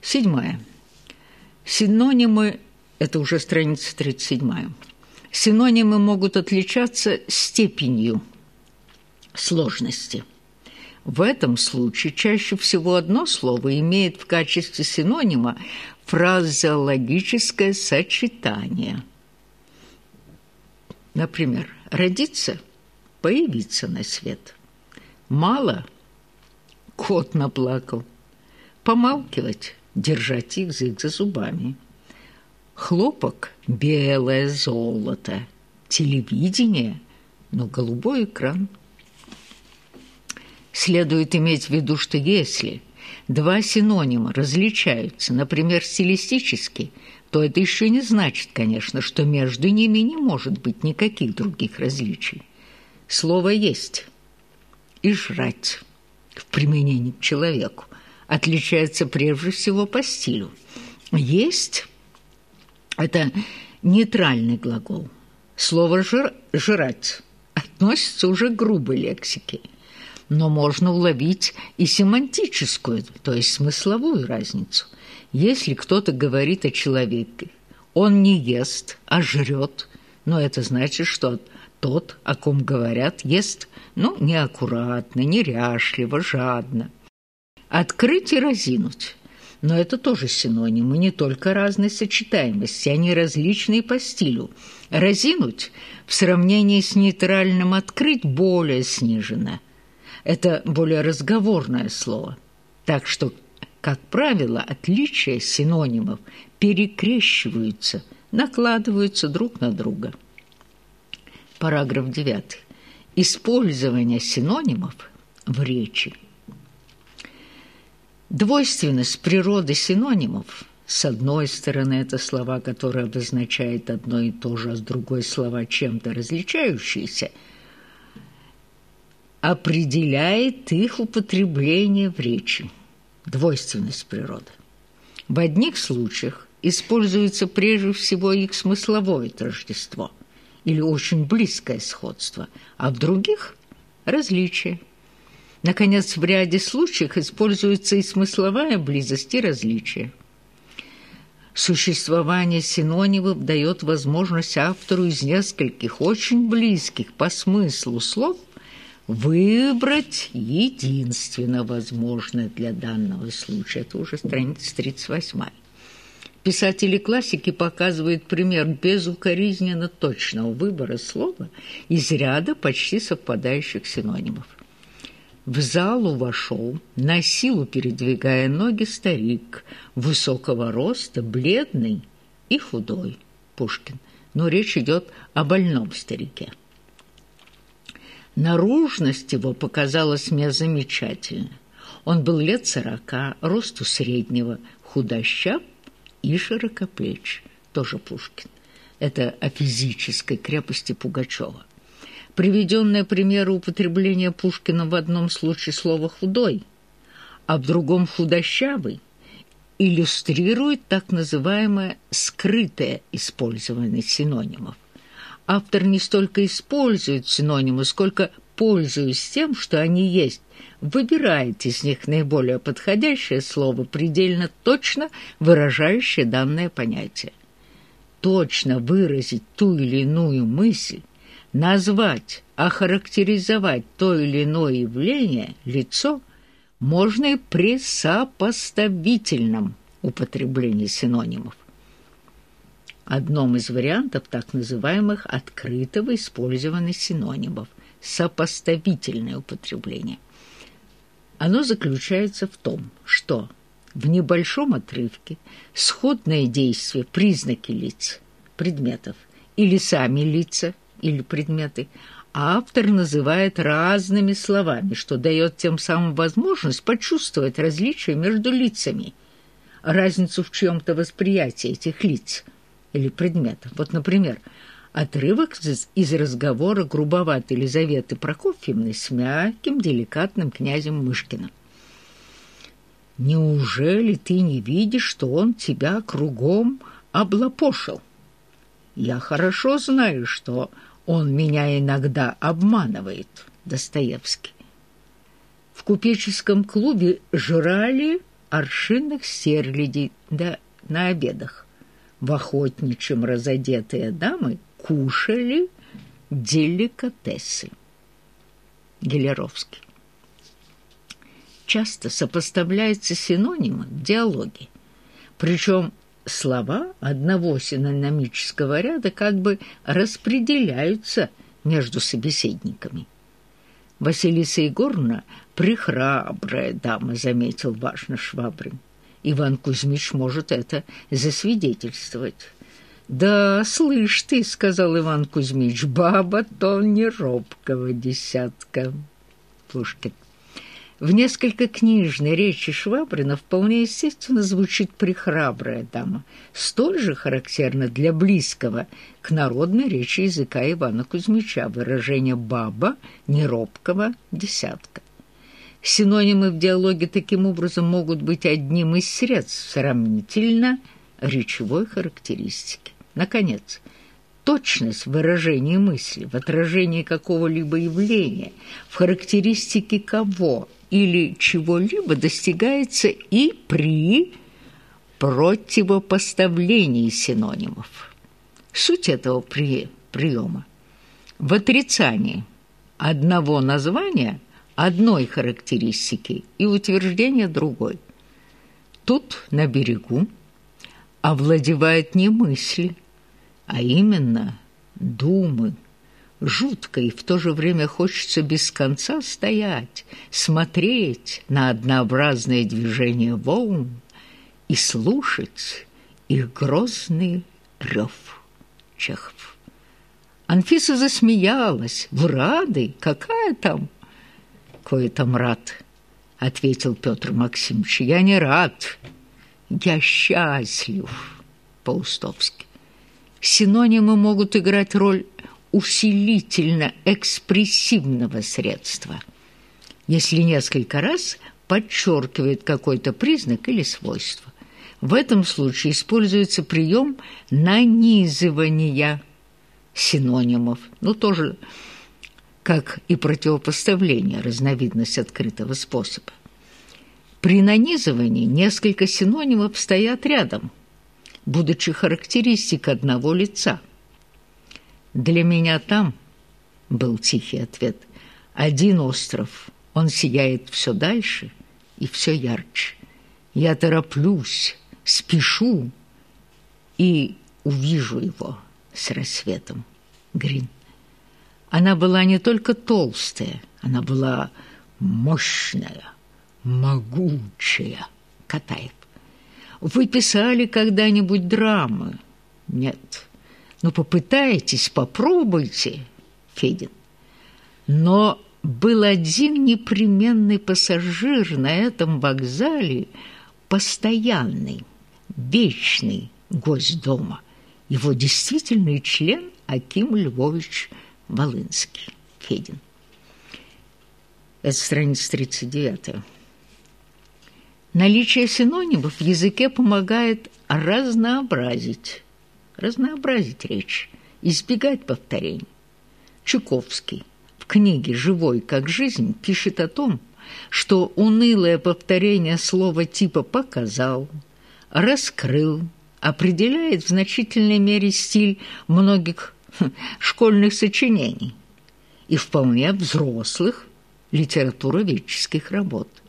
Седьмое. Синонимы – это уже страница 37. Синонимы могут отличаться степенью сложности. В этом случае чаще всего одно слово имеет в качестве синонима фразеологическое сочетание. Например, родиться – появиться на свет. Мало – кот наплакал. Помалкивать – держать язык за зубами. Хлопок – белое золото. Телевидение – но голубой экран. Следует иметь в виду, что если два синонима различаются, например, стилистически, то это еще не значит, конечно, что между ними не может быть никаких других различий. Слово «есть» и «жрать» в применении к человеку отличается прежде всего по стилю. «Есть» – это нейтральный глагол. Слово «жрать» относится уже к грубой лексике, но можно уловить и семантическую, то есть смысловую разницу. Если кто-то говорит о человеке, он не ест, а жрет, но это значит, что тот, о ком говорят, ест, ну, неаккуратно, неряшливо, жадно. Открыть и разинуть. Но это тоже синонимы, не только разной сочетаемости, они различные по стилю. Разинуть в сравнении с нейтральным открыть более снижено. Это более разговорное слово. Так что, как правило, отличия синонимов перекрещиваются, накладываются друг на друга. Параграф 9. Использование синонимов в речи. Двойственность природы синонимов с одной стороны, это слова, которые обозначают одно и то же, а с другой слова чем-то различающиеся, определяет их употребление в речи. Двойственность природы. В одних случаях используется прежде всего их смысловое тождество или очень близкое сходство, а в других – различие. Наконец, в ряде случаев используется и смысловая близость, и различие. Существование синонимов дает возможность автору из нескольких очень близких по смыслу слов выбрать единственно возможное для данного случая. Это уже страница 38. Писатели классики показывают пример безукоризненно точного выбора слова из ряда почти совпадающих синонимов. В залу вошел, на силу передвигая ноги, старик, высокого роста, бледный и худой, Пушкин. Но речь идет о больном старике. Наружность его показалась мне замечательной. Он был лет сорока, росту среднего, худощав и широкоплеч, тоже Пушкин. Это о физической крепости Пугачева. Приведенное примеры употребления Пушкина в одном случае слова «худой», а в другом «худощавый» иллюстрирует так называемое «скрытое использование синонимов». Автор не столько использует синонимы, сколько, пользуясь тем, что они есть, выбирает из них наиболее подходящее слово, предельно точно выражающее данное понятие. Точно выразить ту или иную мысль назвать, охарактеризовать то или иное явление, лицо, можно и при сопоставительном употреблении синонимов. Одном из вариантов так называемых открытого использования синонимов – сопоставительное употребление. Оно заключается в том, что в небольшом отрывке сходные действия, признаки лиц, предметов или сами лица – или предметы, автор называет разными словами, что дает тем самым возможность почувствовать различия между лицами, разницу в чьем-то восприятии этих лиц или предметов. Вот, например, отрывок из разговора грубоватой Елизаветы Прокофьевны с мягким, деликатным князем Мышкиным. «Неужели ты не видишь, что он тебя кругом облапошил? Я хорошо знаю, что он меня иногда обманывает, Достоевский. В купеческом клубе жрали аршинных стерлядей да на обедах. В охотничьем разодетые дамы кушали деликатесы. Гелеровский. Часто сопоставляется синонимы в диалоге. Причем слова одного синономического ряда как бы распределяются между собеседниками. Василиса Егоровна прихрабрая дама, заметил важно Швабрин. Иван Кузьмич может это засвидетельствовать. «Да, слышь ты», — сказал Иван Кузьмич, — «баба то не робкого десятка». Пушкин. В несколько книжной речи Швабрина вполне естественно звучит прихрабрая дама, столь же характерно для близкого к народной речи языка Ивана Кузьмича выражение «баба» неробкого десятка. Синонимы в диалоге таким образом могут быть одним из средств сравнительно речевой характеристики. Наконец, точность выражения мысли в отражении какого-либо явления, в характеристике кого или чего-либо достигается и при противопоставлении синонимов. Суть этого при приема в отрицании одного названия одной характеристики и утверждение другой. Тут, на берегу, овладевает не мысли, а именно думы. Жутко и в то же время хочется без конца стоять, смотреть на однообразное движение волн и слушать их грозный рев. Чехов. Анфиса засмеялась. «Вы рады? Какая там?» «Кое там рад», — ответил Петр Максимович. «Я не рад, я счастлив» по-устовски. Синонимы могут играть роль усилительно-экспрессивного средства, если несколько раз подчеркивает какой-то признак или свойство. В этом случае используется прием нанизывания синонимов, ну тоже как и противопоставление, разновидность открытого способа. При нанизывании несколько синонимов стоят рядом, будучи характеристик одного лица. «Для меня там», — был тихий ответ, — «один остров, он сияет все дальше и все ярче. Я тороплюсь, спешу и увижу его с рассветом». Грин. Она была не только толстая, она была мощная, могучая. Катаев. Вы писали когда-нибудь драмы? Нет. Ну, попытайтесь, попробуйте, Федин. Но был один непременный пассажир на этом вокзале, постоянный, вечный гость дома. Его действительный член Аким Львович Волынский, Федин. Это страница 39. Наличие синонимов в языке помогает разнообразить, разнообразить речь, избегать повторений. Чуковский в книге «Живой как жизнь» пишет о том, что унылое повторение слова типа «показал», «раскрыл» определяет в значительной мере стиль многих школьных сочинений и вполне взрослых литературоведческих работ –